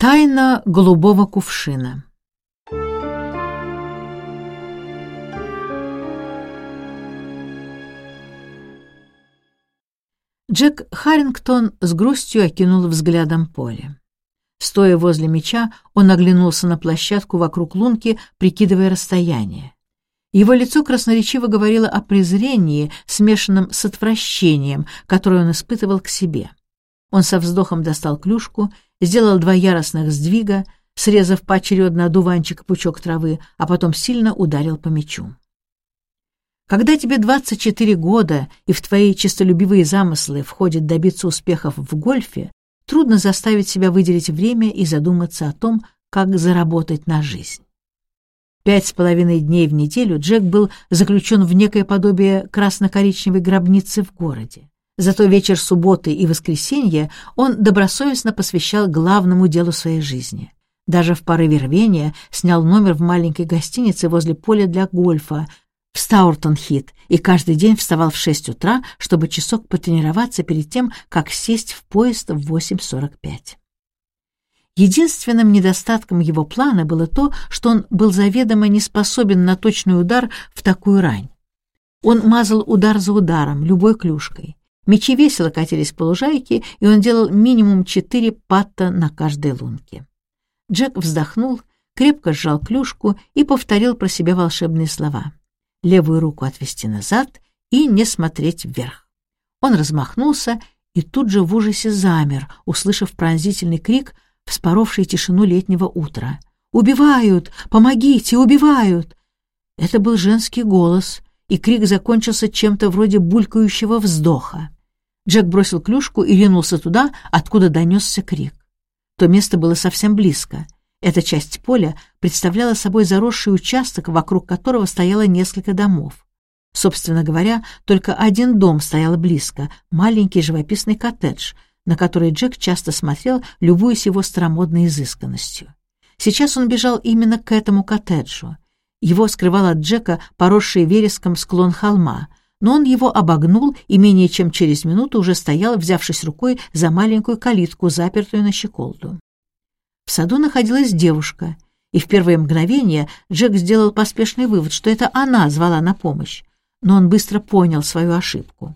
Тайна голубого кувшина Джек Харрингтон с грустью окинул взглядом поле. Стоя возле меча, он оглянулся на площадку вокруг лунки, прикидывая расстояние. Его лицо красноречиво говорило о презрении, смешанном с отвращением, которое он испытывал к себе. Он со вздохом достал клюшку, сделал два яростных сдвига, срезав поочередно одуванчик и пучок травы, а потом сильно ударил по мячу. Когда тебе 24 года и в твои честолюбивые замыслы входит добиться успехов в гольфе, трудно заставить себя выделить время и задуматься о том, как заработать на жизнь. Пять с половиной дней в неделю Джек был заключен в некое подобие красно-коричневой гробницы в городе. Зато вечер субботы и воскресенья он добросовестно посвящал главному делу своей жизни. Даже в порыве рвения снял номер в маленькой гостинице возле поля для гольфа, в Стауртон-Хит и каждый день вставал в 6 утра, чтобы часок потренироваться перед тем, как сесть в поезд в 8.45. Единственным недостатком его плана было то, что он был заведомо не способен на точный удар в такую рань. Он мазал удар за ударом, любой клюшкой. Мечи весело катились по лужайке, и он делал минимум четыре патта на каждой лунке. Джек вздохнул, крепко сжал клюшку и повторил про себя волшебные слова левую руку отвести назад и не смотреть вверх. Он размахнулся и тут же в ужасе замер, услышав пронзительный крик, вспоровший тишину летнего утра. «Убивают! Помогите! Убивают!» Это был женский голос, и крик закончился чем-то вроде булькающего вздоха. Джек бросил клюшку и ринулся туда, откуда донесся крик. То место было совсем близко — эта часть поля представляла собой заросший участок, вокруг которого стояло несколько домов. Собственно говоря, только один дом стоял близко, маленький живописный коттедж, на который Джек часто смотрел, любуясь его старомодной изысканностью. Сейчас он бежал именно к этому коттеджу. Его скрывал от Джека поросший вереском склон холма, но он его обогнул и менее чем через минуту уже стоял, взявшись рукой за маленькую калитку, запертую на щеколду. В саду находилась девушка, и в первое мгновение Джек сделал поспешный вывод, что это она звала на помощь, но он быстро понял свою ошибку.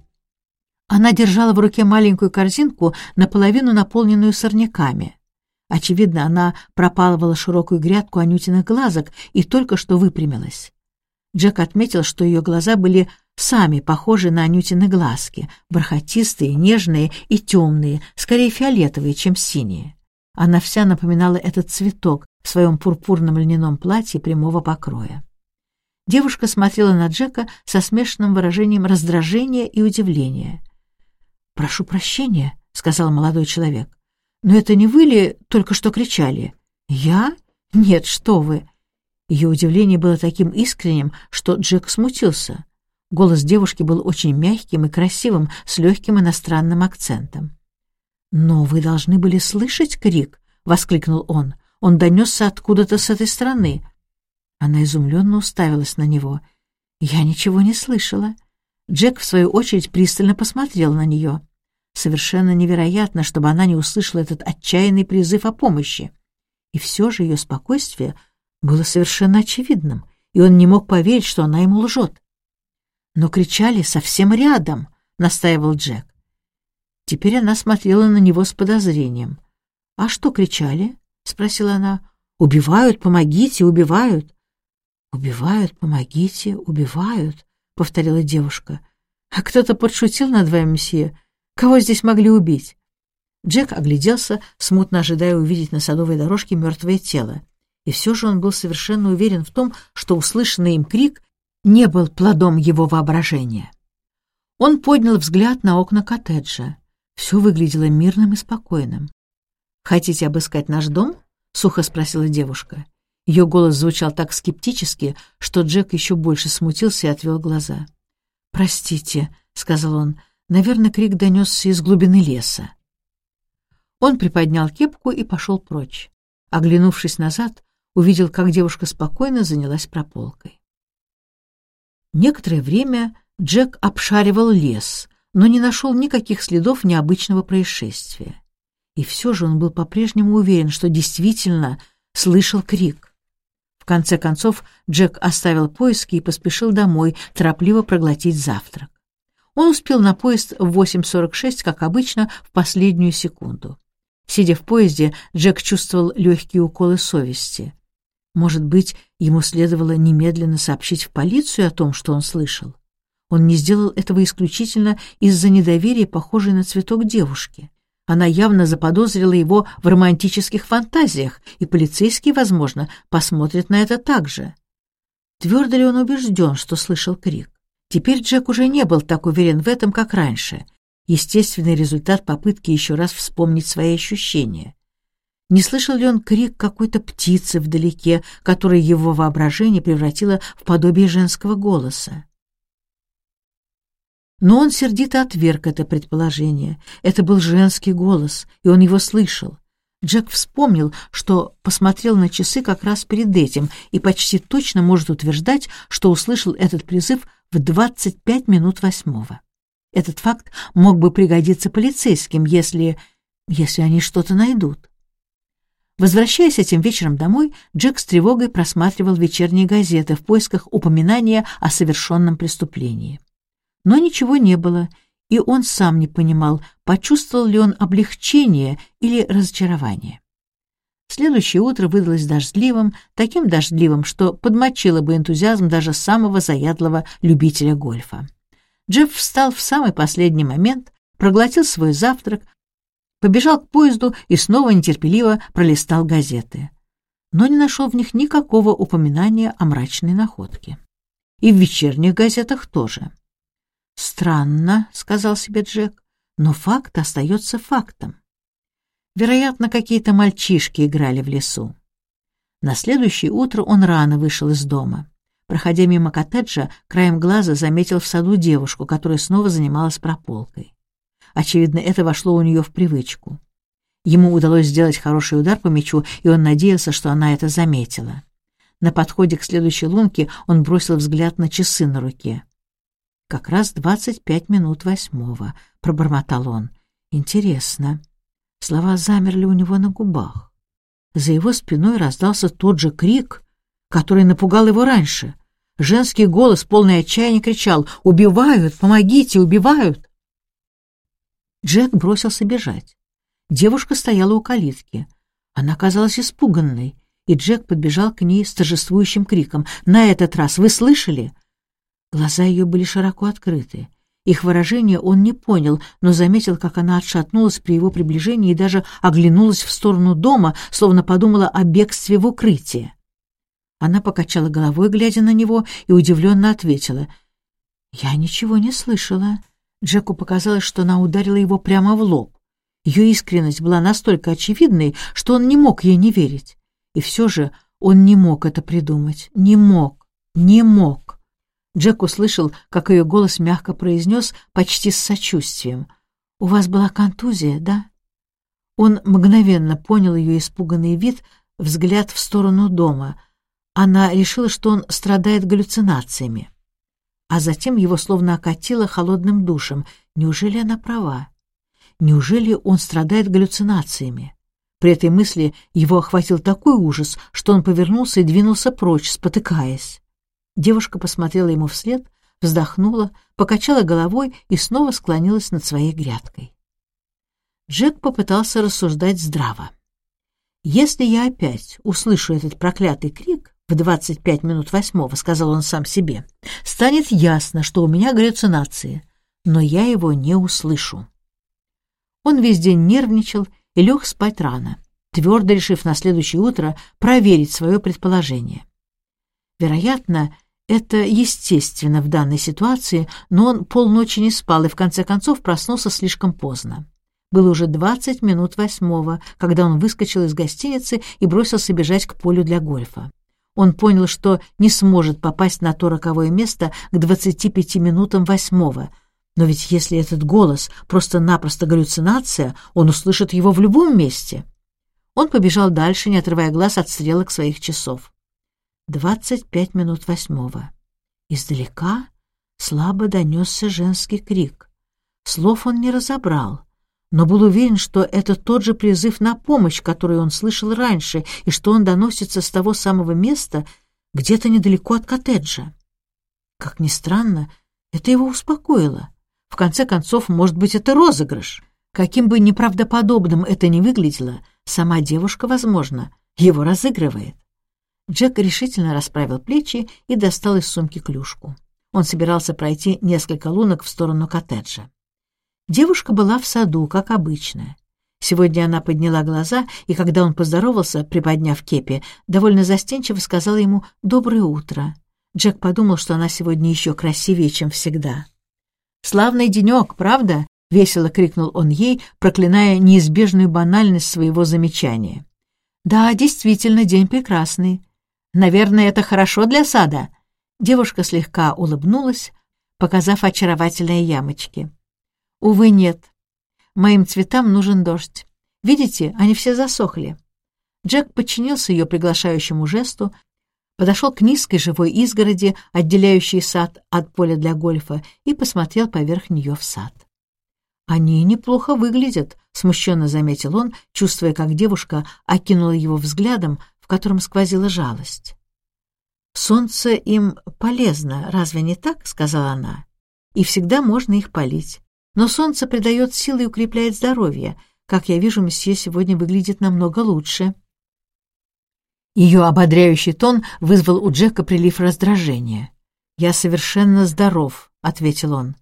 Она держала в руке маленькую корзинку, наполовину наполненную сорняками. Очевидно, она пропалывала широкую грядку анютиных глазок и только что выпрямилась. Джек отметил, что ее глаза были сами похожи на анютины глазки, бархатистые, нежные и темные, скорее фиолетовые, чем синие. Она вся напоминала этот цветок в своем пурпурном льняном платье прямого покроя. Девушка смотрела на Джека со смешанным выражением раздражения и удивления. «Прошу прощения», — сказал молодой человек. «Но это не вы ли только что кричали?» «Я? Нет, что вы!» Ее удивление было таким искренним, что Джек смутился. Голос девушки был очень мягким и красивым, с легким иностранным акцентом. «Но вы должны были слышать крик!» — воскликнул он. «Он донесся откуда-то с этой стороны». Она изумленно уставилась на него. «Я ничего не слышала». Джек, в свою очередь, пристально посмотрел на нее. Совершенно невероятно, чтобы она не услышала этот отчаянный призыв о помощи. И все же ее спокойствие было совершенно очевидным, и он не мог поверить, что она ему лжет. «Но кричали совсем рядом», — настаивал Джек. Теперь она смотрела на него с подозрением. «А что кричали?» — спросила она. «Убивают, помогите, убивают». «Убивают, помогите, убивают», — повторила девушка. «А кто-то подшутил над вами, месье? Кого здесь могли убить?» Джек огляделся, смутно ожидая увидеть на садовой дорожке мертвое тело. И все же он был совершенно уверен в том, что услышанный им крик не был плодом его воображения. Он поднял взгляд на окна коттеджа. Все выглядело мирным и спокойным. «Хотите обыскать наш дом?» — сухо спросила девушка. Ее голос звучал так скептически, что Джек еще больше смутился и отвел глаза. «Простите», — сказал он, — «наверное, крик донесся из глубины леса». Он приподнял кепку и пошел прочь. Оглянувшись назад, увидел, как девушка спокойно занялась прополкой. Некоторое время Джек обшаривал лес, но не нашел никаких следов необычного происшествия. И все же он был по-прежнему уверен, что действительно слышал крик. В конце концов Джек оставил поиски и поспешил домой торопливо проглотить завтрак. Он успел на поезд в 8.46, как обычно, в последнюю секунду. Сидя в поезде, Джек чувствовал легкие уколы совести. Может быть, ему следовало немедленно сообщить в полицию о том, что он слышал. Он не сделал этого исключительно из-за недоверия, похожей на цветок девушки. Она явно заподозрила его в романтических фантазиях, и полицейский, возможно, посмотрит на это так же. Твердо ли он убежден, что слышал крик? Теперь Джек уже не был так уверен в этом, как раньше. Естественный результат попытки еще раз вспомнить свои ощущения. Не слышал ли он крик какой-то птицы вдалеке, которая его воображение превратило в подобие женского голоса? Но он сердито отверг это предположение. Это был женский голос, и он его слышал. Джек вспомнил, что посмотрел на часы как раз перед этим и почти точно может утверждать, что услышал этот призыв в 25 минут восьмого. Этот факт мог бы пригодиться полицейским, если... если они что-то найдут. Возвращаясь этим вечером домой, Джек с тревогой просматривал вечерние газеты в поисках упоминания о совершенном преступлении. Но ничего не было, и он сам не понимал, почувствовал ли он облегчение или разочарование. Следующее утро выдалось дождливым, таким дождливым, что подмочило бы энтузиазм даже самого заядлого любителя гольфа. Джефф встал в самый последний момент, проглотил свой завтрак, побежал к поезду и снова нетерпеливо пролистал газеты. Но не нашел в них никакого упоминания о мрачной находке. И в вечерних газетах тоже. «Странно», — сказал себе Джек, — «но факт остается фактом». Вероятно, какие-то мальчишки играли в лесу. На следующее утро он рано вышел из дома. Проходя мимо коттеджа, краем глаза заметил в саду девушку, которая снова занималась прополкой. Очевидно, это вошло у нее в привычку. Ему удалось сделать хороший удар по мячу, и он надеялся, что она это заметила. На подходе к следующей лунке он бросил взгляд на часы на руке. «Как раз двадцать пять минут восьмого», — пробормотал он. «Интересно». Слова замерли у него на губах. За его спиной раздался тот же крик, который напугал его раньше. Женский голос, полный отчаяния, кричал «Убивают! Помогите! Убивают!» Джек бросился бежать. Девушка стояла у калитки. Она казалась испуганной, и Джек подбежал к ней с торжествующим криком. «На этот раз вы слышали?» Глаза ее были широко открыты. Их выражение он не понял, но заметил, как она отшатнулась при его приближении и даже оглянулась в сторону дома, словно подумала о бегстве в укрытие. Она покачала головой, глядя на него, и удивленно ответила. «Я ничего не слышала». Джеку показалось, что она ударила его прямо в лоб. Ее искренность была настолько очевидной, что он не мог ей не верить. И все же он не мог это придумать. Не мог. Не мог. Джек услышал, как ее голос мягко произнес, почти с сочувствием. «У вас была контузия, да?» Он мгновенно понял ее испуганный вид, взгляд в сторону дома. Она решила, что он страдает галлюцинациями. А затем его словно окатило холодным душем. Неужели она права? Неужели он страдает галлюцинациями? При этой мысли его охватил такой ужас, что он повернулся и двинулся прочь, спотыкаясь. Девушка посмотрела ему вслед, вздохнула, покачала головой и снова склонилась над своей грядкой. Джек попытался рассуждать здраво. «Если я опять услышу этот проклятый крик в двадцать пять минут восьмого, — сказал он сам себе, — станет ясно, что у меня галлюцинации, но я его не услышу». Он весь день нервничал и лег спать рано, твердо решив на следующее утро проверить свое предположение. Вероятно, это естественно в данной ситуации, но он полночи не спал и в конце концов проснулся слишком поздно. Было уже двадцать минут восьмого, когда он выскочил из гостиницы и бросился бежать к полю для гольфа. Он понял, что не сможет попасть на то роковое место к двадцати пяти минутам восьмого. Но ведь если этот голос просто-напросто галлюцинация, он услышит его в любом месте. Он побежал дальше, не отрывая глаз от стрелок своих часов. Двадцать пять минут восьмого. Издалека слабо донесся женский крик. Слов он не разобрал, но был уверен, что это тот же призыв на помощь, который он слышал раньше, и что он доносится с того самого места, где-то недалеко от коттеджа. Как ни странно, это его успокоило. В конце концов, может быть, это розыгрыш. Каким бы неправдоподобным это ни выглядело, сама девушка, возможно, его разыгрывает. Джек решительно расправил плечи и достал из сумки клюшку. Он собирался пройти несколько лунок в сторону коттеджа. Девушка была в саду, как обычно. Сегодня она подняла глаза, и когда он поздоровался, приподняв кепи, довольно застенчиво сказала ему «Доброе утро». Джек подумал, что она сегодня еще красивее, чем всегда. «Славный денек, правда?» — весело крикнул он ей, проклиная неизбежную банальность своего замечания. «Да, действительно, день прекрасный. Наверное, это хорошо для сада». Девушка слегка улыбнулась, показав очаровательные ямочки. Увы, нет. Моим цветам нужен дождь. Видите, они все засохли. Джек подчинился ее приглашающему жесту, подошел к низкой живой изгороди, отделяющей сад от поля для гольфа, и посмотрел поверх нее в сад. «Они неплохо выглядят», — смущенно заметил он, чувствуя, как девушка окинула его взглядом, в котором сквозила жалость. «Солнце им полезно, разве не так?» — сказала она. «И всегда можно их полить. Но солнце придает силы и укрепляет здоровье. Как я вижу, месье сегодня выглядит намного лучше». Ее ободряющий тон вызвал у Джека прилив раздражения. «Я совершенно здоров», — ответил он.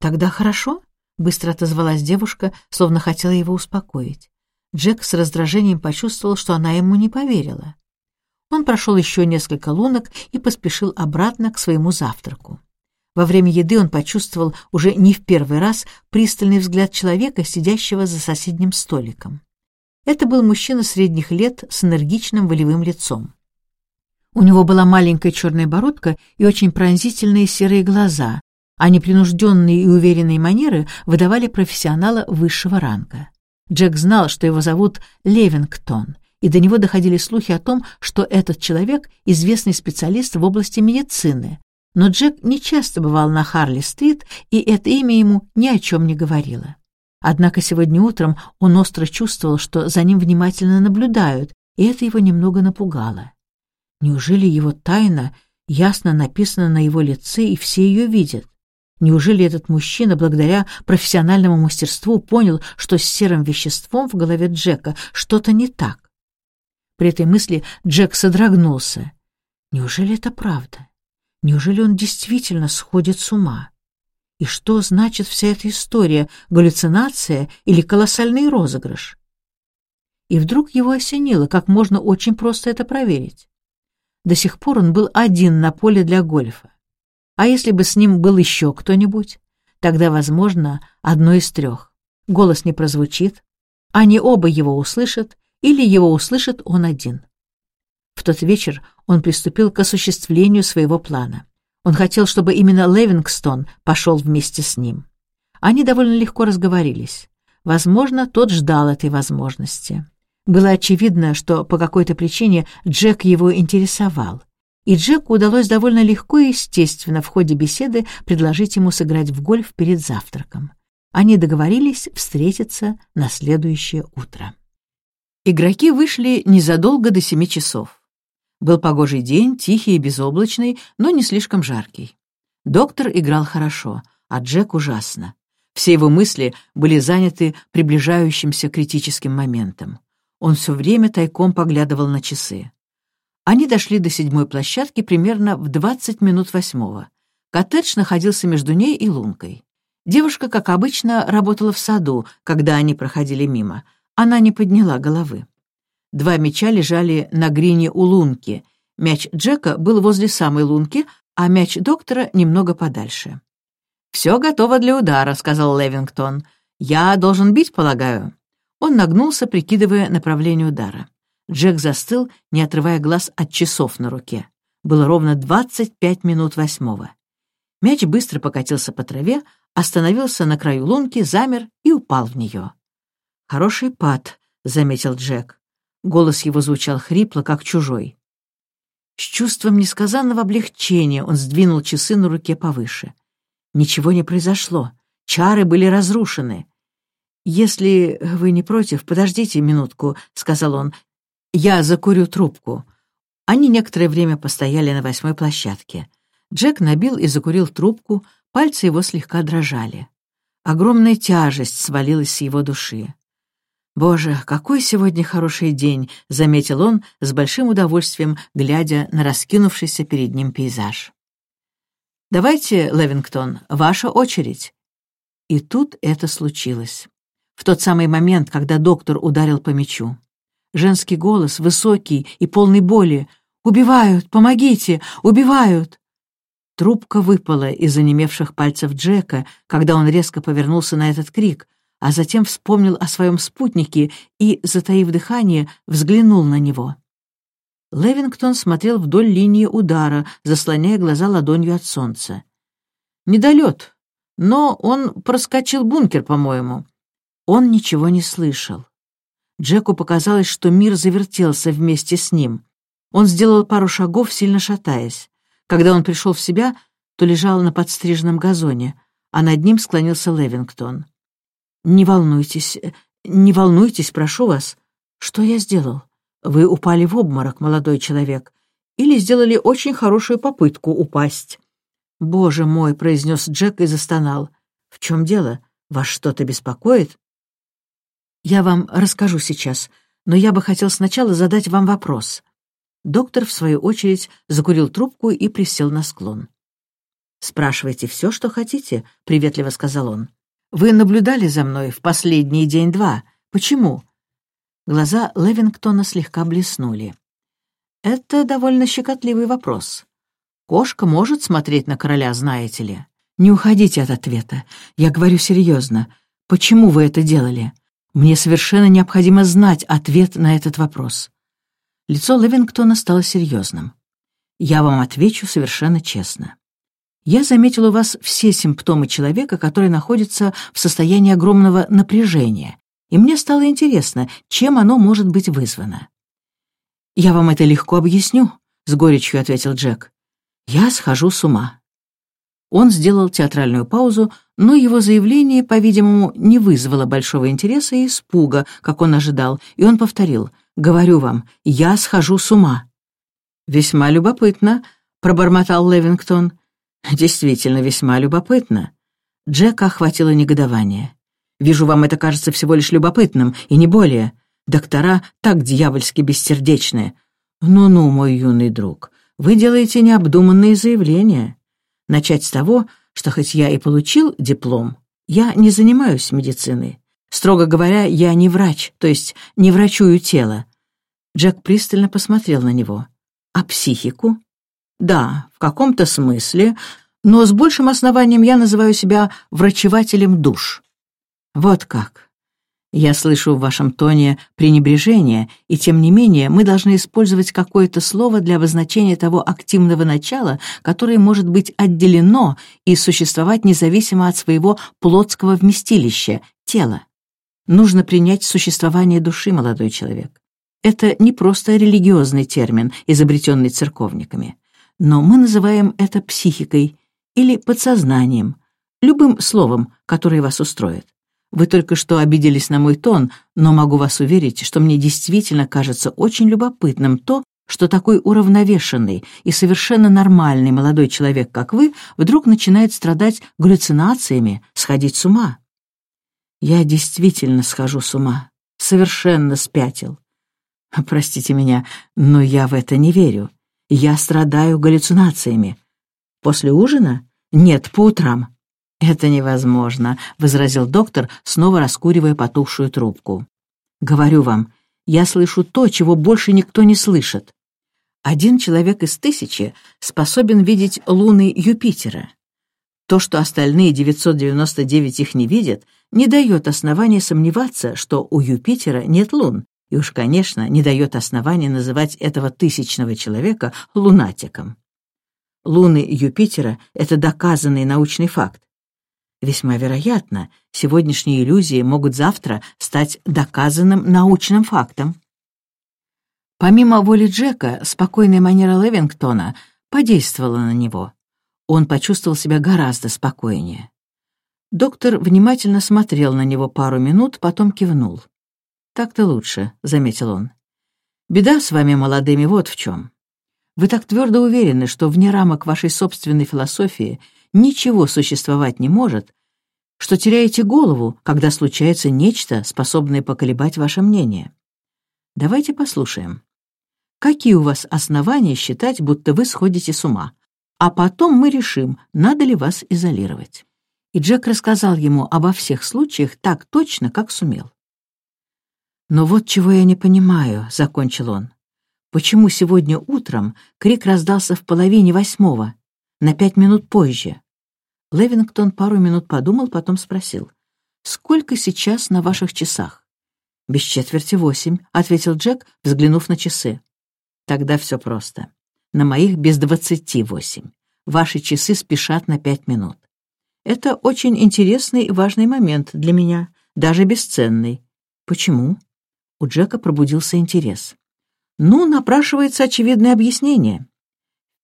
«Тогда хорошо», — быстро отозвалась девушка, словно хотела его успокоить. Джек с раздражением почувствовал, что она ему не поверила. Он прошел еще несколько лунок и поспешил обратно к своему завтраку. Во время еды он почувствовал уже не в первый раз пристальный взгляд человека, сидящего за соседним столиком. Это был мужчина средних лет с энергичным волевым лицом. У него была маленькая черная бородка и очень пронзительные серые глаза, а непринужденные и уверенные манеры выдавали профессионала высшего ранга. Джек знал, что его зовут Левингтон, и до него доходили слухи о том, что этот человек — известный специалист в области медицины, но Джек не часто бывал на Харли-стрит, и это имя ему ни о чем не говорило. Однако сегодня утром он остро чувствовал, что за ним внимательно наблюдают, и это его немного напугало. Неужели его тайна ясно написана на его лице, и все ее видят? Неужели этот мужчина, благодаря профессиональному мастерству, понял, что с серым веществом в голове Джека что-то не так? При этой мысли Джек содрогнулся. Неужели это правда? Неужели он действительно сходит с ума? И что значит вся эта история, галлюцинация или колоссальный розыгрыш? И вдруг его осенило, как можно очень просто это проверить. До сих пор он был один на поле для гольфа. А если бы с ним был еще кто-нибудь? Тогда, возможно, одно из трех. Голос не прозвучит, они оба его услышат, или его услышит он один. В тот вечер он приступил к осуществлению своего плана. Он хотел, чтобы именно Левингстон пошел вместе с ним. Они довольно легко разговорились. Возможно, тот ждал этой возможности. Было очевидно, что по какой-то причине Джек его интересовал. И Джеку удалось довольно легко и естественно в ходе беседы предложить ему сыграть в гольф перед завтраком. Они договорились встретиться на следующее утро. Игроки вышли незадолго до семи часов. Был погожий день, тихий и безоблачный, но не слишком жаркий. Доктор играл хорошо, а Джек ужасно. Все его мысли были заняты приближающимся критическим моментом. Он все время тайком поглядывал на часы. Они дошли до седьмой площадки примерно в двадцать минут восьмого. Коттедж находился между ней и лункой. Девушка, как обычно, работала в саду, когда они проходили мимо. Она не подняла головы. Два мяча лежали на грине у лунки. Мяч Джека был возле самой лунки, а мяч доктора немного подальше. «Все готово для удара», — сказал Левингтон. «Я должен бить, полагаю». Он нагнулся, прикидывая направление удара. Джек застыл, не отрывая глаз от часов на руке. Было ровно двадцать пять минут восьмого. Мяч быстро покатился по траве, остановился на краю лунки, замер и упал в нее. «Хороший пад», — заметил Джек. Голос его звучал хрипло, как чужой. С чувством несказанного облегчения он сдвинул часы на руке повыше. Ничего не произошло. Чары были разрушены. «Если вы не против, подождите минутку», — сказал он. «Я закурю трубку». Они некоторое время постояли на восьмой площадке. Джек набил и закурил трубку, пальцы его слегка дрожали. Огромная тяжесть свалилась с его души. «Боже, какой сегодня хороший день!» — заметил он с большим удовольствием, глядя на раскинувшийся перед ним пейзаж. «Давайте, Левингтон, ваша очередь». И тут это случилось. В тот самый момент, когда доктор ударил по мячу. Женский голос, высокий и полный боли. «Убивают! Помогите! Убивают!» Трубка выпала из онемевших пальцев Джека, когда он резко повернулся на этот крик, а затем вспомнил о своем спутнике и, затаив дыхание, взглянул на него. Левингтон смотрел вдоль линии удара, заслоняя глаза ладонью от солнца. «Недолет, но он проскочил бункер, по-моему». Он ничего не слышал. Джеку показалось, что мир завертелся вместе с ним. Он сделал пару шагов, сильно шатаясь. Когда он пришел в себя, то лежал на подстриженном газоне, а над ним склонился Левингтон. «Не волнуйтесь, не волнуйтесь, прошу вас. Что я сделал? Вы упали в обморок, молодой человек, или сделали очень хорошую попытку упасть». «Боже мой!» — произнес Джек и застонал. «В чем дело? Вас что-то беспокоит?» «Я вам расскажу сейчас, но я бы хотел сначала задать вам вопрос». Доктор, в свою очередь, закурил трубку и присел на склон. «Спрашивайте все, что хотите», — приветливо сказал он. «Вы наблюдали за мной в последний день-два. Почему?» Глаза Левингтона слегка блеснули. «Это довольно щекотливый вопрос. Кошка может смотреть на короля, знаете ли? Не уходите от ответа. Я говорю серьезно. Почему вы это делали? Мне совершенно необходимо знать ответ на этот вопрос». Лицо Левингтона стало серьезным. «Я вам отвечу совершенно честно. Я заметил у вас все симптомы человека, который находится в состоянии огромного напряжения, и мне стало интересно, чем оно может быть вызвано». «Я вам это легко объясню», — с горечью ответил Джек. «Я схожу с ума». Он сделал театральную паузу, но его заявление, по-видимому, не вызвало большого интереса и испуга, как он ожидал, и он повторил — Говорю вам, я схожу с ума». «Весьма любопытно», — пробормотал Левингтон. «Действительно, весьма любопытно». Джека охватило негодование. «Вижу, вам это кажется всего лишь любопытным, и не более. Доктора так дьявольски бессердечные. Ну-ну, мой юный друг, вы делаете необдуманные заявления. Начать с того, что хоть я и получил диплом, я не занимаюсь медициной. Строго говоря, я не врач, то есть не врачую тело. Джек пристально посмотрел на него. А психику? Да, в каком-то смысле, но с большим основанием я называю себя врачевателем душ. Вот как. Я слышу в вашем тоне пренебрежение, и тем не менее мы должны использовать какое-то слово для обозначения того активного начала, которое может быть отделено и существовать независимо от своего плотского вместилища, тела. Нужно принять существование души, молодой человек. Это не просто религиозный термин, изобретенный церковниками, но мы называем это психикой или подсознанием, любым словом, которое вас устроит. Вы только что обиделись на мой тон, но могу вас уверить, что мне действительно кажется очень любопытным то, что такой уравновешенный и совершенно нормальный молодой человек, как вы, вдруг начинает страдать галлюцинациями, сходить с ума. Я действительно схожу с ума. Совершенно спятил. Простите меня, но я в это не верю. Я страдаю галлюцинациями. После ужина? Нет, по утрам. «Это невозможно», — возразил доктор, снова раскуривая потухшую трубку. «Говорю вам, я слышу то, чего больше никто не слышит. Один человек из тысячи способен видеть луны Юпитера. То, что остальные 999 их не видят, не дает основания сомневаться, что у Юпитера нет лун, и уж, конечно, не дает основания называть этого тысячного человека лунатиком. Луны Юпитера — это доказанный научный факт. Весьма вероятно, сегодняшние иллюзии могут завтра стать доказанным научным фактом. Помимо воли Джека, спокойная манера Левингтона подействовала на него — он почувствовал себя гораздо спокойнее. Доктор внимательно смотрел на него пару минут, потом кивнул. «Так-то лучше», — заметил он. «Беда с вами, молодыми, вот в чем. Вы так твердо уверены, что вне рамок вашей собственной философии ничего существовать не может, что теряете голову, когда случается нечто, способное поколебать ваше мнение. Давайте послушаем. Какие у вас основания считать, будто вы сходите с ума? А потом мы решим, надо ли вас изолировать. И Джек рассказал ему обо всех случаях так точно, как сумел. «Но вот чего я не понимаю», — закончил он. «Почему сегодня утром крик раздался в половине восьмого, на пять минут позже?» Левингтон пару минут подумал, потом спросил. «Сколько сейчас на ваших часах?» «Без четверти восемь», — ответил Джек, взглянув на часы. «Тогда все просто на моих без двадцати восемь. Ваши часы спешат на пять минут. Это очень интересный и важный момент для меня, даже бесценный. Почему? У Джека пробудился интерес. Ну, напрашивается очевидное объяснение.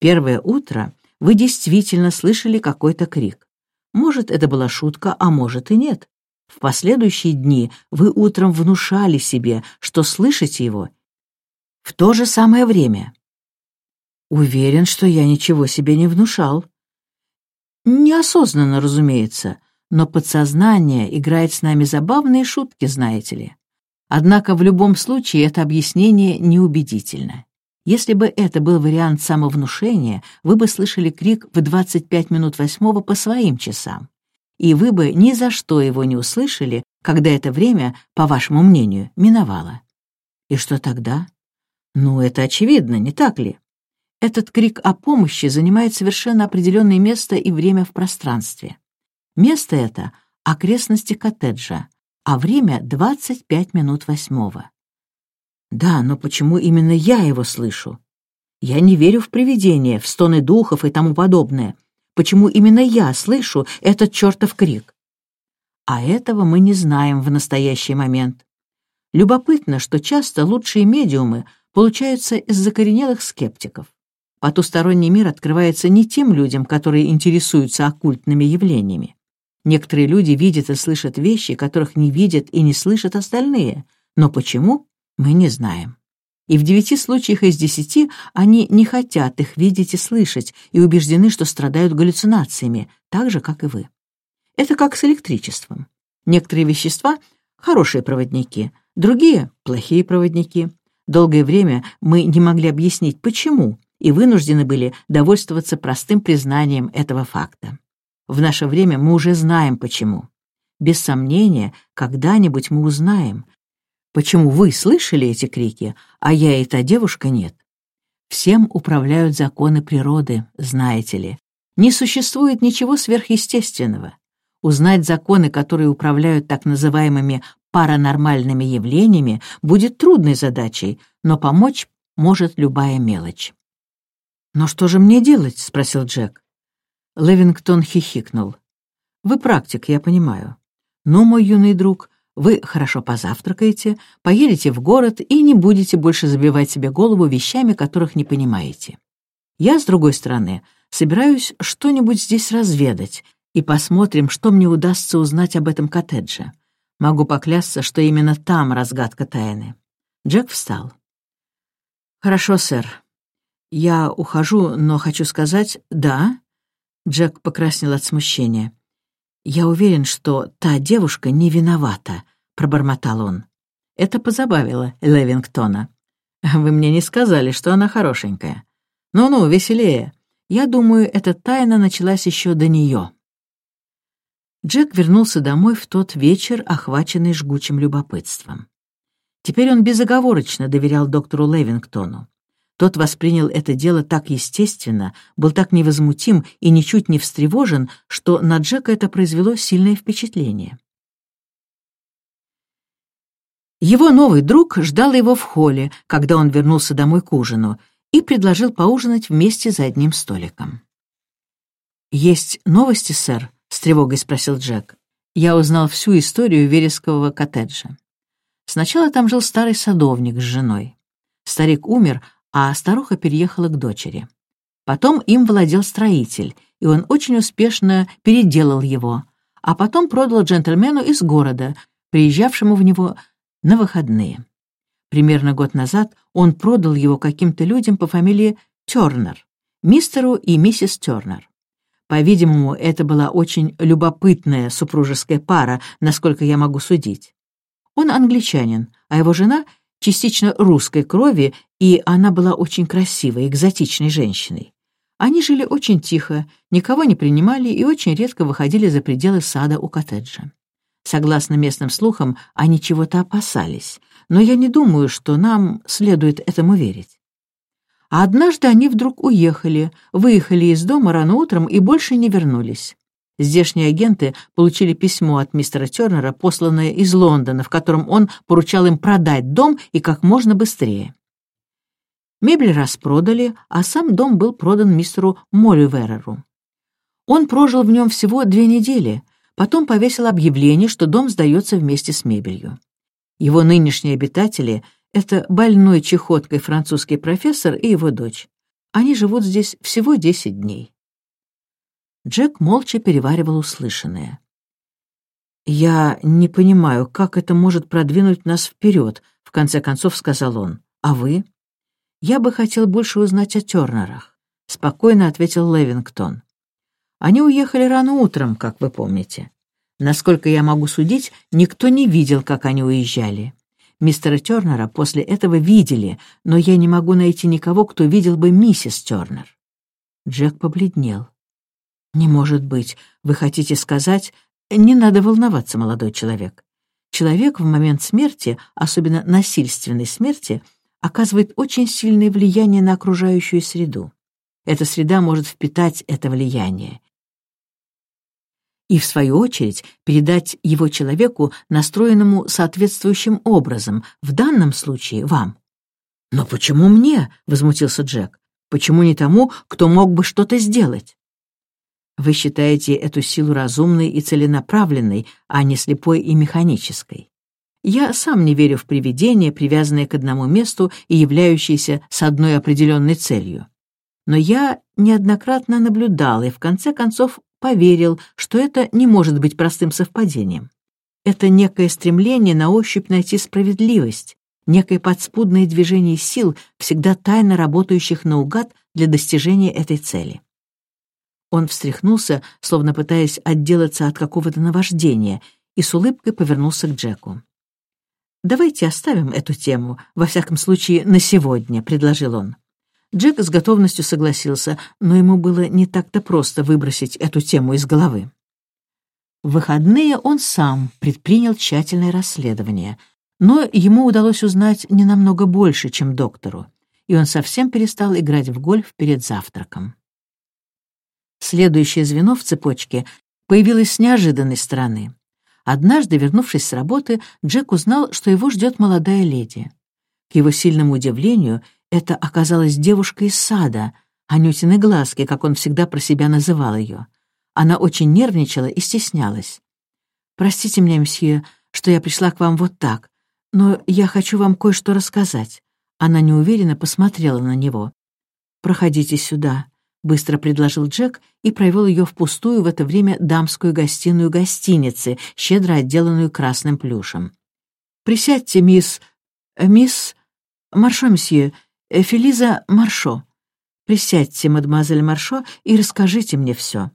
Первое утро вы действительно слышали какой-то крик. Может, это была шутка, а может и нет. В последующие дни вы утром внушали себе, что слышите его в то же самое время. Уверен, что я ничего себе не внушал. Неосознанно, разумеется, но подсознание играет с нами забавные шутки, знаете ли. Однако в любом случае это объяснение неубедительно. Если бы это был вариант самовнушения, вы бы слышали крик в 25 минут восьмого по своим часам. И вы бы ни за что его не услышали, когда это время, по вашему мнению, миновало. И что тогда? Ну, это очевидно, не так ли? Этот крик о помощи занимает совершенно определенное место и время в пространстве. Место это — окрестности коттеджа, а время — 25 минут восьмого. Да, но почему именно я его слышу? Я не верю в привидения, в стоны духов и тому подобное. Почему именно я слышу этот чертов крик? А этого мы не знаем в настоящий момент. Любопытно, что часто лучшие медиумы получаются из закоренелых скептиков. Потусторонний мир открывается не тем людям, которые интересуются оккультными явлениями. Некоторые люди видят и слышат вещи, которых не видят и не слышат остальные. Но почему, мы не знаем. И в девяти случаях из десяти они не хотят их видеть и слышать и убеждены, что страдают галлюцинациями, так же, как и вы. Это как с электричеством. Некоторые вещества — хорошие проводники, другие — плохие проводники. Долгое время мы не могли объяснить, почему, и вынуждены были довольствоваться простым признанием этого факта. В наше время мы уже знаем почему. Без сомнения, когда-нибудь мы узнаем, почему вы слышали эти крики, а я и та девушка нет. Всем управляют законы природы, знаете ли. Не существует ничего сверхъестественного. Узнать законы, которые управляют так называемыми паранормальными явлениями, будет трудной задачей, но помочь может любая мелочь. «Но что же мне делать?» — спросил Джек. Левингтон хихикнул. «Вы практик, я понимаю. Но, мой юный друг, вы хорошо позавтракаете, поедете в город и не будете больше забивать себе голову вещами, которых не понимаете. Я, с другой стороны, собираюсь что-нибудь здесь разведать, и посмотрим, что мне удастся узнать об этом коттедже. Могу поклясться, что именно там разгадка тайны». Джек встал. «Хорошо, сэр. «Я ухожу, но хочу сказать, да?» Джек покраснел от смущения. «Я уверен, что та девушка не виновата», — пробормотал он. Это позабавило Левингтона. «Вы мне не сказали, что она хорошенькая. Ну-ну, веселее. Я думаю, эта тайна началась еще до нее». Джек вернулся домой в тот вечер, охваченный жгучим любопытством. Теперь он безоговорочно доверял доктору Левингтону. Тот воспринял это дело так естественно, был так невозмутим и ничуть не встревожен, что на Джека это произвело сильное впечатление. Его новый друг ждал его в холле, когда он вернулся домой к ужину, и предложил поужинать вместе за одним столиком. «Есть новости, сэр?» — с тревогой спросил Джек. Я узнал всю историю верескового коттеджа. Сначала там жил старый садовник с женой. Старик умер, а старуха переехала к дочери. Потом им владел строитель, и он очень успешно переделал его, а потом продал джентльмену из города, приезжавшему в него на выходные. Примерно год назад он продал его каким-то людям по фамилии Тёрнер, мистеру и миссис Тёрнер. По-видимому, это была очень любопытная супружеская пара, насколько я могу судить. Он англичанин, а его жена частично русской крови, и она была очень красивой, экзотичной женщиной. Они жили очень тихо, никого не принимали и очень редко выходили за пределы сада у коттеджа. Согласно местным слухам, они чего-то опасались, но я не думаю, что нам следует этому верить. А однажды они вдруг уехали, выехали из дома рано утром и больше не вернулись. Здешние агенты получили письмо от мистера Тернера, посланное из Лондона, в котором он поручал им продать дом и как можно быстрее. Мебель распродали, а сам дом был продан мистеру Молливереру. Он прожил в нем всего две недели, потом повесил объявление, что дом сдается вместе с мебелью. Его нынешние обитатели это больной чехоткой французский профессор и его дочь. Они живут здесь всего десять дней. Джек молча переваривал услышанное. «Я не понимаю, как это может продвинуть нас вперед», — в конце концов сказал он. «А вы?» «Я бы хотел больше узнать о Тернерах», — спокойно ответил Левингтон. «Они уехали рано утром, как вы помните. Насколько я могу судить, никто не видел, как они уезжали. Мистера Тернера после этого видели, но я не могу найти никого, кто видел бы миссис Тернер. Джек побледнел. «Не может быть. Вы хотите сказать...» «Не надо волноваться, молодой человек. Человек в момент смерти, особенно насильственной смерти, оказывает очень сильное влияние на окружающую среду. Эта среда может впитать это влияние и, в свою очередь, передать его человеку, настроенному соответствующим образом, в данном случае вам. «Но почему мне?» — возмутился Джек. «Почему не тому, кто мог бы что-то сделать?» Вы считаете эту силу разумной и целенаправленной, а не слепой и механической. Я сам не верю в привидения, привязанные к одному месту и являющиеся с одной определенной целью. Но я неоднократно наблюдал и, в конце концов, поверил, что это не может быть простым совпадением. Это некое стремление на ощупь найти справедливость, некое подспудное движение сил, всегда тайно работающих наугад для достижения этой цели. Он встряхнулся, словно пытаясь отделаться от какого-то наваждения, и с улыбкой повернулся к Джеку. «Давайте оставим эту тему, во всяком случае, на сегодня», — предложил он. Джек с готовностью согласился, но ему было не так-то просто выбросить эту тему из головы. В выходные он сам предпринял тщательное расследование, но ему удалось узнать не намного больше, чем доктору, и он совсем перестал играть в гольф перед завтраком. Следующее звено в цепочке появилось с неожиданной стороны. Однажды, вернувшись с работы, Джек узнал, что его ждет молодая леди. К его сильному удивлению, это оказалась девушка из сада, Анютины глазки, как он всегда про себя называл ее. Она очень нервничала и стеснялась. «Простите меня, мсье, что я пришла к вам вот так, но я хочу вам кое-что рассказать». Она неуверенно посмотрела на него. «Проходите сюда», — быстро предложил Джек и провел ее в пустую в это время дамскую гостиную гостиницы, щедро отделанную красным плюшем. «Присядьте, мисс... мисс... Маршо, мсье, Фелиза Маршо. Присядьте, мадемуазель Маршо, и расскажите мне все.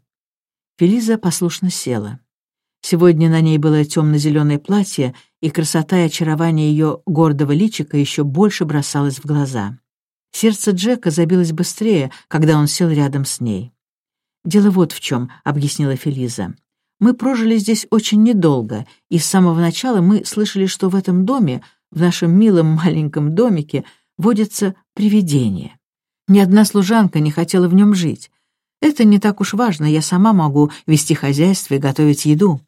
Фелиза послушно села. Сегодня на ней было темно-зеленое платье, и красота и очарование ее гордого личика еще больше бросалось в глаза. Сердце Джека забилось быстрее, когда он сел рядом с ней. «Дело вот в чем», — объяснила Фелиза. «Мы прожили здесь очень недолго, и с самого начала мы слышали, что в этом доме, в нашем милом маленьком домике, водятся привидения. Ни одна служанка не хотела в нем жить. Это не так уж важно, я сама могу вести хозяйство и готовить еду.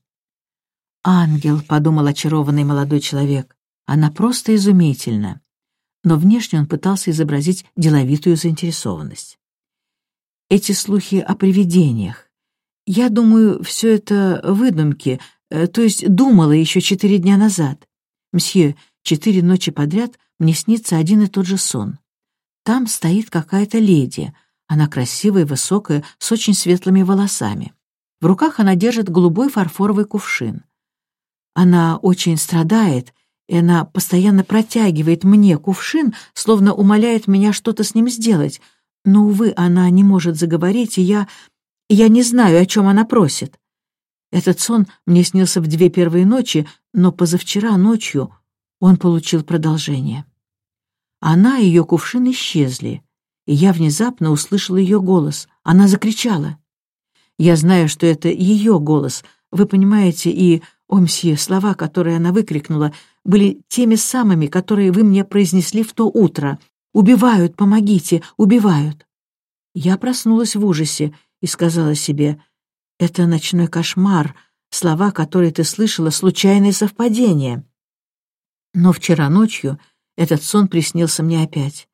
«Ангел», — подумал очарованный молодой человек, — «она просто изумительна». Но внешне он пытался изобразить деловитую заинтересованность. Эти слухи о привидениях. Я думаю, все это выдумки, э, то есть думала еще четыре дня назад. Мсье, четыре ночи подряд мне снится один и тот же сон. Там стоит какая-то леди. Она красивая, высокая, с очень светлыми волосами. В руках она держит голубой фарфоровый кувшин. Она очень страдает, и она постоянно протягивает мне кувшин, словно умоляет меня что-то с ним сделать. Но, увы, она не может заговорить, и я... я не знаю, о чем она просит. Этот сон мне снился в две первые ночи, но позавчера ночью он получил продолжение. Она и ее кувшин исчезли, и я внезапно услышал ее голос. Она закричала. Я знаю, что это ее голос, вы понимаете, и, о, мсье, слова, которые она выкрикнула, были теми самыми, которые вы мне произнесли в то утро. «Убивают, помогите, убивают!» Я проснулась в ужасе и сказала себе, «Это ночной кошмар, слова, которые ты слышала, случайное совпадение». Но вчера ночью этот сон приснился мне опять.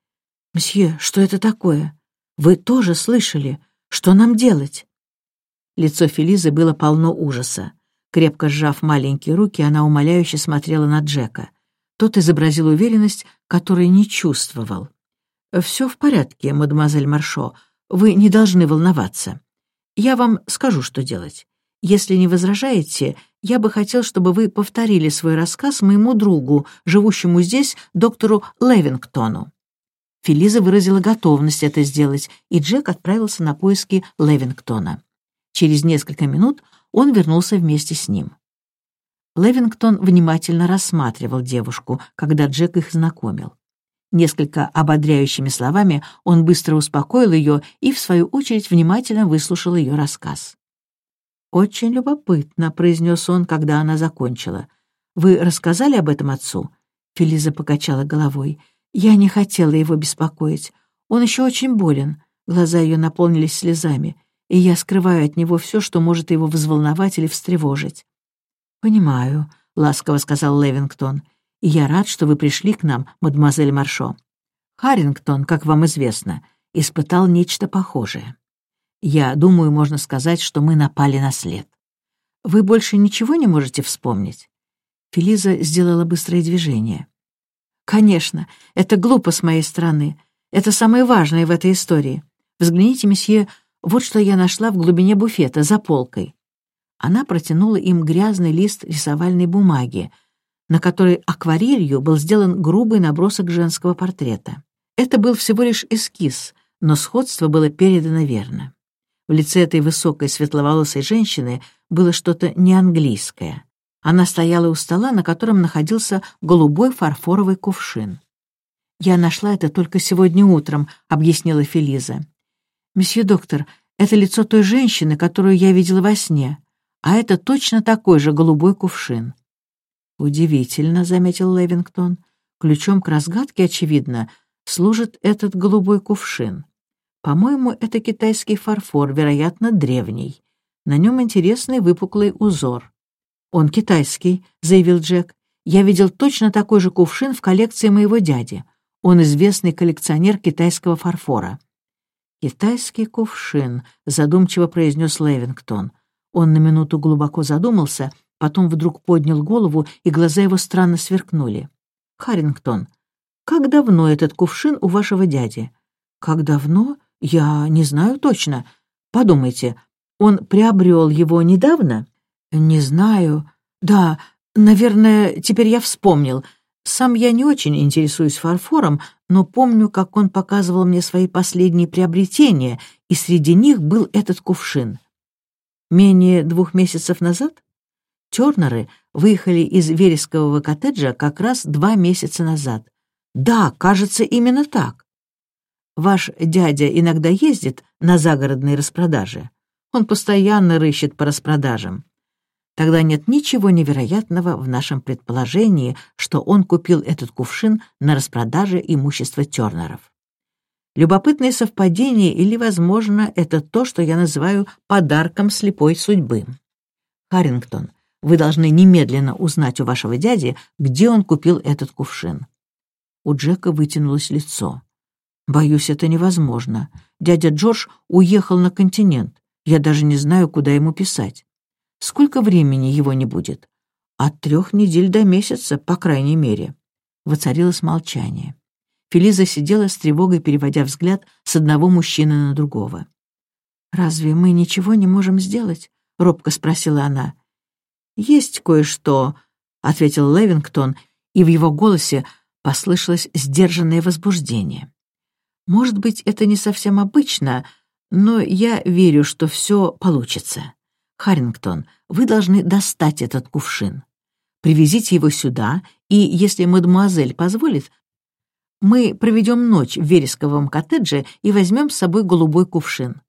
«Мсье, что это такое? Вы тоже слышали? Что нам делать?» Лицо Фелизы было полно ужаса. Крепко сжав маленькие руки, она умоляюще смотрела на Джека. Тот изобразил уверенность, которой не чувствовал. «Все в порядке, мадемуазель Маршо. Вы не должны волноваться. Я вам скажу, что делать. Если не возражаете, я бы хотел, чтобы вы повторили свой рассказ моему другу, живущему здесь, доктору Левингтону». Фелиза выразила готовность это сделать, и Джек отправился на поиски Левингтона. Через несколько минут он вернулся вместе с ним. Левингтон внимательно рассматривал девушку, когда Джек их знакомил. Несколько ободряющими словами он быстро успокоил ее и, в свою очередь, внимательно выслушал ее рассказ. «Очень любопытно», — произнес он, когда она закончила. «Вы рассказали об этом отцу?» Фелиза покачала головой. «Я не хотела его беспокоить. Он еще очень болен». Глаза ее наполнились слезами и я скрываю от него все, что может его взволновать или встревожить. «Понимаю», — ласково сказал Левингтон, «и я рад, что вы пришли к нам, мадемуазель Маршо. Харрингтон, как вам известно, испытал нечто похожее. Я думаю, можно сказать, что мы напали на след. Вы больше ничего не можете вспомнить?» Фелиза сделала быстрое движение. «Конечно, это глупо с моей стороны. Это самое важное в этой истории. Взгляните, месье, вот что я нашла в глубине буфета, за полкой. Она протянула им грязный лист рисовальной бумаги, на которой акварелью был сделан грубый набросок женского портрета. Это был всего лишь эскиз, но сходство было передано верно. В лице этой высокой светловолосой женщины было что-то неанглийское. Она стояла у стола, на котором находился голубой фарфоровый кувшин. «Я нашла это только сегодня утром», — объяснила Фелиза. «Месье доктор, это лицо той женщины, которую я видела во сне, а это точно такой же голубой кувшин». «Удивительно», — заметил Левингтон. «Ключом к разгадке, очевидно, служит этот голубой кувшин. По-моему, это китайский фарфор, вероятно, древний. На нем интересный выпуклый узор». «Он китайский», — заявил Джек. «Я видел точно такой же кувшин в коллекции моего дяди. Он известный коллекционер китайского фарфора». «Китайский кувшин», — задумчиво произнес Левингтон. Он на минуту глубоко задумался, потом вдруг поднял голову, и глаза его странно сверкнули. «Харрингтон, как давно этот кувшин у вашего дяди?» «Как давно? Я не знаю точно. Подумайте, он приобрел его недавно?» «Не знаю. Да, наверное, теперь я вспомнил. Сам я не очень интересуюсь фарфором, но помню, как он показывал мне свои последние приобретения, и среди них был этот кувшин. Менее двух месяцев назад Тернеры выехали из верескового коттеджа как раз два месяца назад. Да, кажется, именно так. Ваш дядя иногда ездит на загородные распродажи. Он постоянно рыщет по распродажам. Тогда нет ничего невероятного в нашем предположении, что он купил этот кувшин на распродаже имущества Тернеров. Любопытное совпадение или, возможно, это то, что я называю подарком слепой судьбы. Харрингтон, вы должны немедленно узнать у вашего дяди, где он купил этот кувшин. У Джека вытянулось лицо. Боюсь, это невозможно. Дядя Джордж уехал на континент. Я даже не знаю, куда ему писать. Сколько времени его не будет? От трех недель до месяца, по крайней мере. Воцарилось молчание. Фелиза сидела с тревогой, переводя взгляд с одного мужчины на другого. «Разве мы ничего не можем сделать? — робко спросила она. «Есть кое-что», — ответил Левингтон, и в его голосе послышалось сдержанное возбуждение. «Может быть, это не совсем обычно, но я верю, что все получится. Харрингтон, вы должны достать этот кувшин. Привезите его сюда, и, если мадемуазель позволит, мы проведем ночь в вересковом коттедже и возьмем с собой голубой кувшин».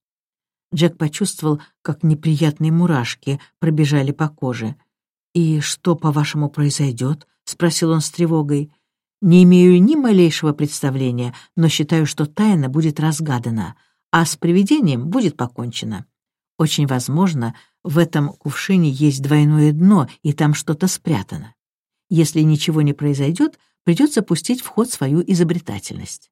Джек почувствовал, как неприятные мурашки пробежали по коже. «И что, по-вашему, произойдет?» — спросил он с тревогой. «Не имею ни малейшего представления, но считаю, что тайна будет разгадана, а с привидением будет покончено. Очень возможно, в этом кувшине есть двойное дно, и там что-то спрятано. Если ничего не произойдет, придется пустить в ход свою изобретательность».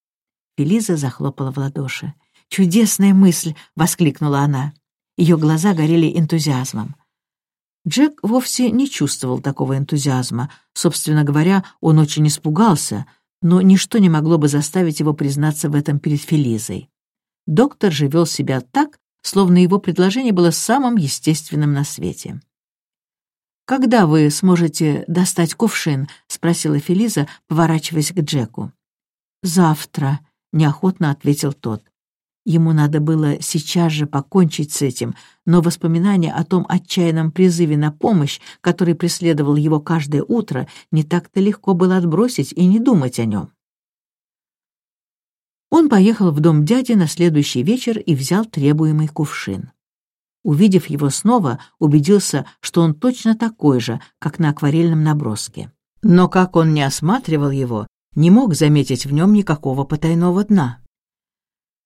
Фелиза захлопала в ладоши. «Чудесная мысль!» — воскликнула она. Ее глаза горели энтузиазмом. Джек вовсе не чувствовал такого энтузиазма. Собственно говоря, он очень испугался, но ничто не могло бы заставить его признаться в этом перед Фелизой. Доктор же вел себя так, словно его предложение было самым естественным на свете. «Когда вы сможете достать кувшин?» — спросила Фелиза, поворачиваясь к Джеку. «Завтра», — неохотно ответил тот. Ему надо было сейчас же покончить с этим, но воспоминание о том отчаянном призыве на помощь, который преследовал его каждое утро, не так-то легко было отбросить и не думать о нем. Он поехал в дом дяди на следующий вечер и взял требуемый кувшин. Увидев его снова, убедился, что он точно такой же, как на акварельном наброске. Но как он не осматривал его, не мог заметить в нем никакого потайного дна.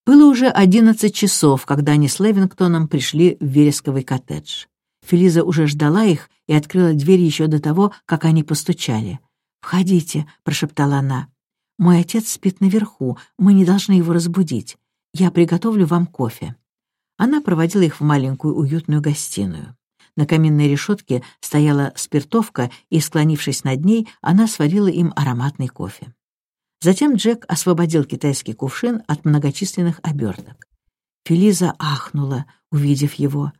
Было уже одиннадцать часов, когда они с Левингтоном пришли в вересковый коттедж. Фелиза уже ждала их и открыла дверь еще до того, как они постучали. «Входите», — прошептала она. «Мой отец спит наверху, мы не должны его разбудить. Я приготовлю вам кофе». Она проводила их в маленькую уютную гостиную. На каминной решетке стояла спиртовка, и, склонившись над ней, она сварила им ароматный кофе. Затем Джек освободил китайский кувшин от многочисленных оберток. Фелиза ахнула, увидев его.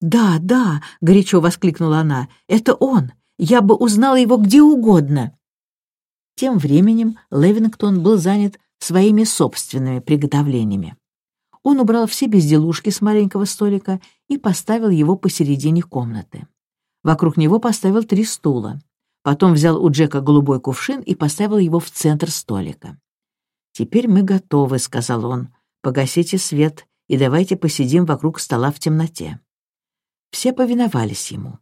«Да, да!» — горячо воскликнула она. «Это он! Я бы узнала его где угодно!» Тем временем Левингтон был занят своими собственными приготовлениями. Он убрал все безделушки с маленького столика и поставил его посередине комнаты. Вокруг него поставил три стула. Потом взял у Джека голубой кувшин и поставил его в центр столика. «Теперь мы готовы», — сказал он. «Погасите свет и давайте посидим вокруг стола в темноте». Все повиновались ему.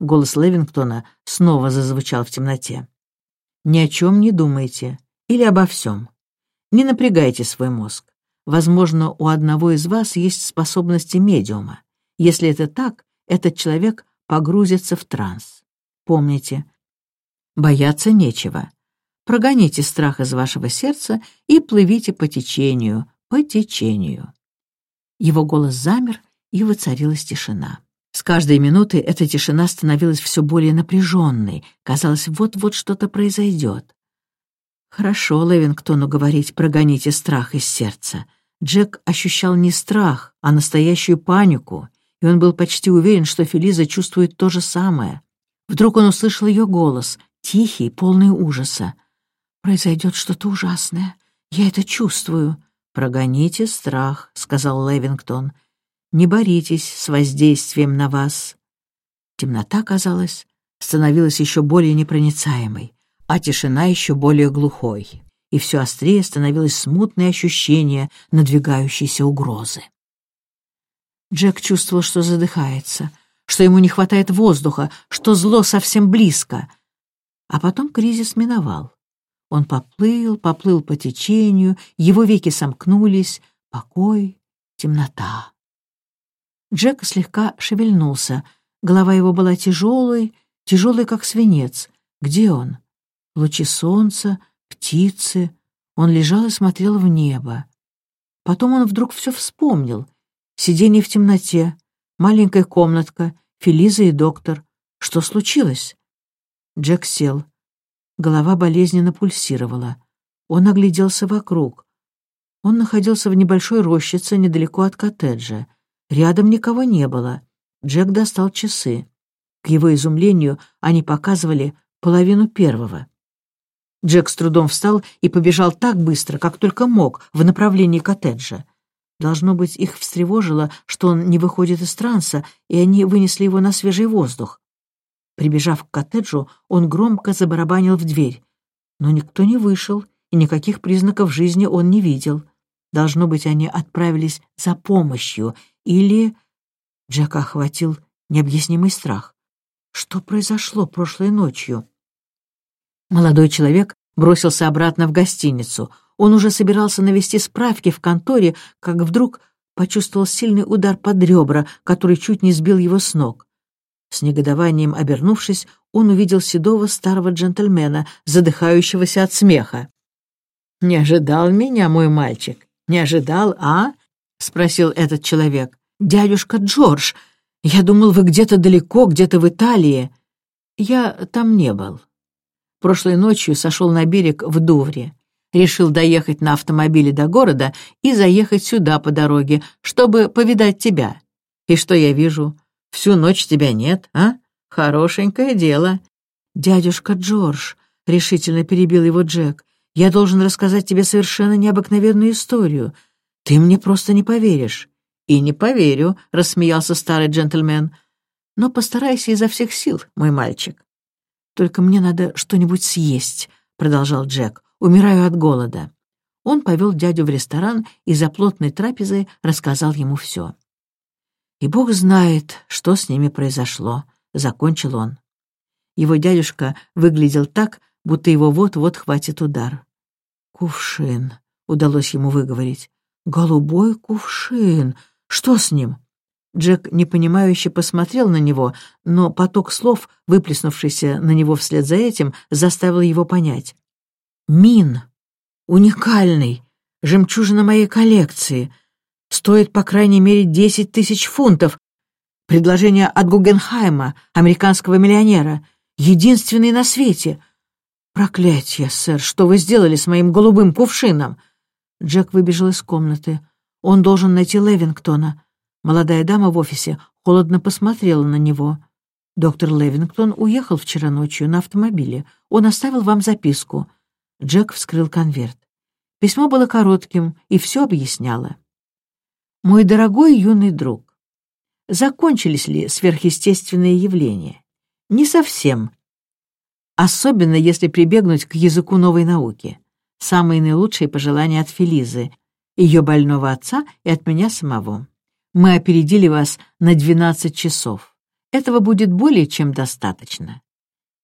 Голос Левингтона снова зазвучал в темноте. «Ни о чем не думайте. Или обо всем. Не напрягайте свой мозг. Возможно, у одного из вас есть способности медиума. Если это так, этот человек погрузится в транс. Помните, Бояться нечего. Прогоните страх из вашего сердца и плывите по течению, по течению. Его голос замер, и воцарилась тишина. С каждой минутой эта тишина становилась все более напряженной. Казалось, вот-вот что-то произойдет. Хорошо Левингтону говорить «прогоните страх из сердца». Джек ощущал не страх, а настоящую панику, и он был почти уверен, что Фелиза чувствует то же самое. Вдруг он услышал ее голос, тихий, полный ужаса. «Произойдет что-то ужасное. Я это чувствую». «Прогоните страх», — сказал Левингтон. «Не боритесь с воздействием на вас». Темнота, казалось, становилась еще более непроницаемой, а тишина еще более глухой, и все острее становилось смутное ощущение надвигающейся угрозы. Джек чувствовал, что задыхается, что ему не хватает воздуха, что зло совсем близко — а потом кризис миновал. Он поплыл, поплыл по течению, его веки сомкнулись, покой, темнота. Джек слегка шевельнулся, голова его была тяжелой, тяжелой, как свинец. Где он? Лучи солнца, птицы. Он лежал и смотрел в небо. Потом он вдруг все вспомнил. Сидение в темноте, маленькая комнатка, Фелиза и доктор. Что случилось? Джек сел. Голова болезненно пульсировала. Он огляделся вокруг. Он находился в небольшой рощице недалеко от коттеджа. Рядом никого не было. Джек достал часы. К его изумлению они показывали половину первого. Джек с трудом встал и побежал так быстро, как только мог, в направлении коттеджа. Должно быть, их встревожило, что он не выходит из транса, и они вынесли его на свежий воздух. Прибежав к коттеджу, он громко забарабанил в дверь. Но никто не вышел, и никаких признаков жизни он не видел. Должно быть, они отправились за помощью, или... Джека охватил необъяснимый страх. Что произошло прошлой ночью? Молодой человек бросился обратно в гостиницу. Он уже собирался навести справки в конторе, как вдруг почувствовал сильный удар под ребра, который чуть не сбил его с ног. С негодованием обернувшись, он увидел седого старого джентльмена, задыхающегося от смеха. «Не ожидал меня, мой мальчик? Не ожидал, а?» — спросил этот человек. «Дядюшка Джордж, я думал, вы где-то далеко, где-то в Италии». «Я там не был. Прошлой ночью сошел на берег в Дувре. Решил доехать на автомобиле до города и заехать сюда по дороге, чтобы повидать тебя. И что я вижу? Всю ночь тебя нет, а? Хорошенькое дело». «Дядюшка Джордж», — решительно перебил его Джек, «я должен рассказать тебе совершенно необыкновенную историю. Ты мне просто не поверишь». «И не поверю», — рассмеялся старый джентльмен. «Но постарайся изо всех сил, мой мальчик». «Только мне надо что-нибудь съесть», — продолжал Джек. «Умираю от голода». Он повел дядю в ресторан и за плотной трапезой рассказал ему все. «И Бог знает, что с ними произошло», — закончил он. Его дядюшка выглядел так, будто его вот-вот хватит удар. «Кувшин», — удалось ему выговорить. «Голубой кувшин», что с ним?» Джек непонимающе посмотрел на него, но поток слов, выплеснувшийся на него вслед за этим, заставил его понять. «Мин! Уникальный! Жемчужина моей коллекции! Стоит, по крайней мере, десять тысяч фунтов! Предложение от Гугенхайма, американского миллионера, единственный на свете! Проклятье, сэр, что вы сделали с моим голубым кувшином?» Джек выбежал из комнаты. Он должен найти Левингтона. Молодая дама в офисе холодно посмотрела на него. Доктор Левингтон уехал вчера ночью на автомобиле. Он оставил вам записку. Джек вскрыл конверт. Письмо было коротким и все объясняло. «Мой дорогой юный друг, закончились ли сверхъестественные явления? Не совсем. Особенно если прибегнуть к языку новой науки. Самые наилучшие пожелания от Фелизы — ее больного отца и от меня самого. Мы опередили вас на 12 часов. Этого будет более чем достаточно.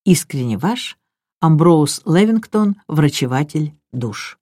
Искренне ваш Амброуз Левингтон, врачеватель душ.